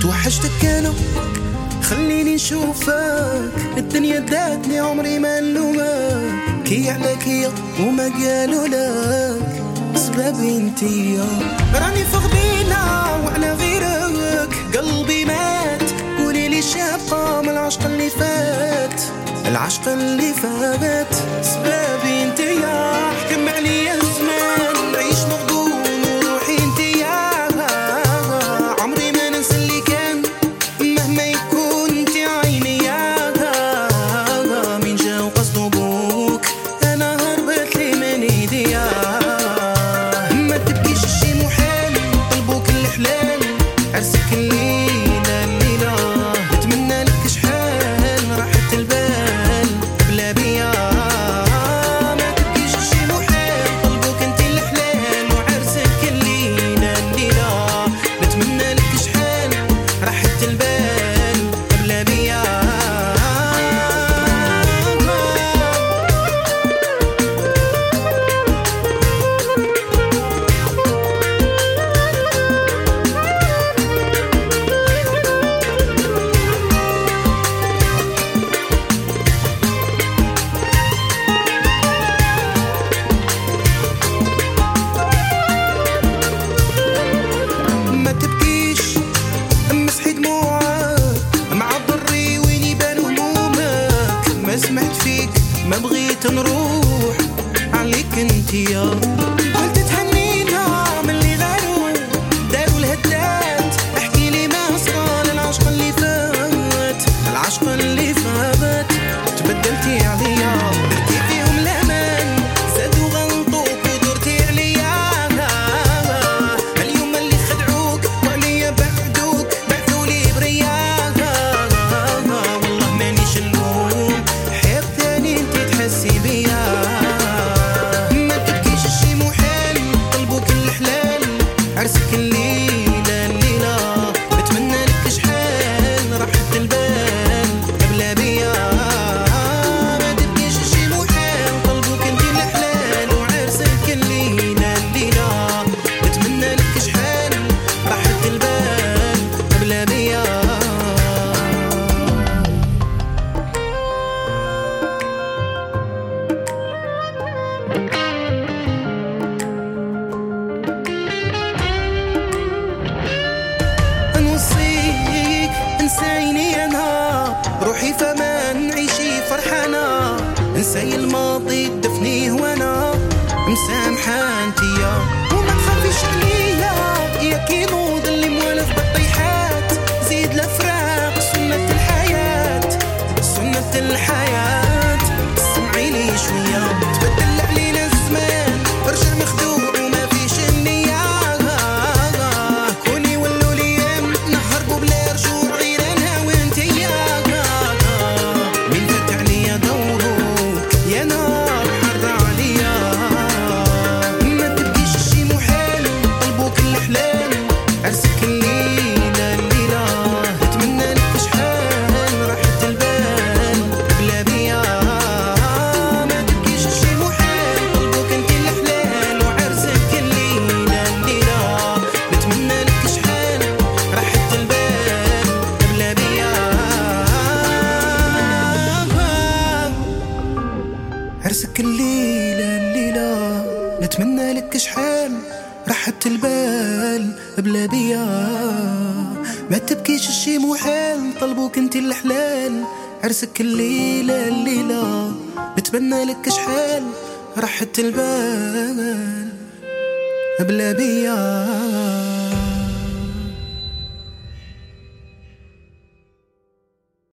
توحشتك أنا خليني نشوفك. الدنيا داتني عمري ما نلومك كي عليك يا وما قالوا لك سبب انت يا. راني فوق بينا وأنا غيرك. قلبي مات. قولي لي شابقى من العشق اللي فات. العشق اللي فات. سبب انت بغيت نروح عليك انت يا نسي الماضي دفنيه وأنا مسامحة انتيا. وما تخافيش عليا يا كي نوض اللي الليلة الليلة. نتمنى لك شحال راحة البال بلا بيا. ما تبكيش الشي محال طلبوك انت الحلال. عرسك الليلة الليلة. نتمنى لك شحال راحة البال بلا بيا.